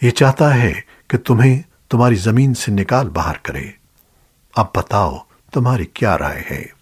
یہ چاہتا ہے کہ تمہیں تمہاری زمین سے نکال باہر کرے۔ اب بتاؤ تمہاری کیا رائے ہے؟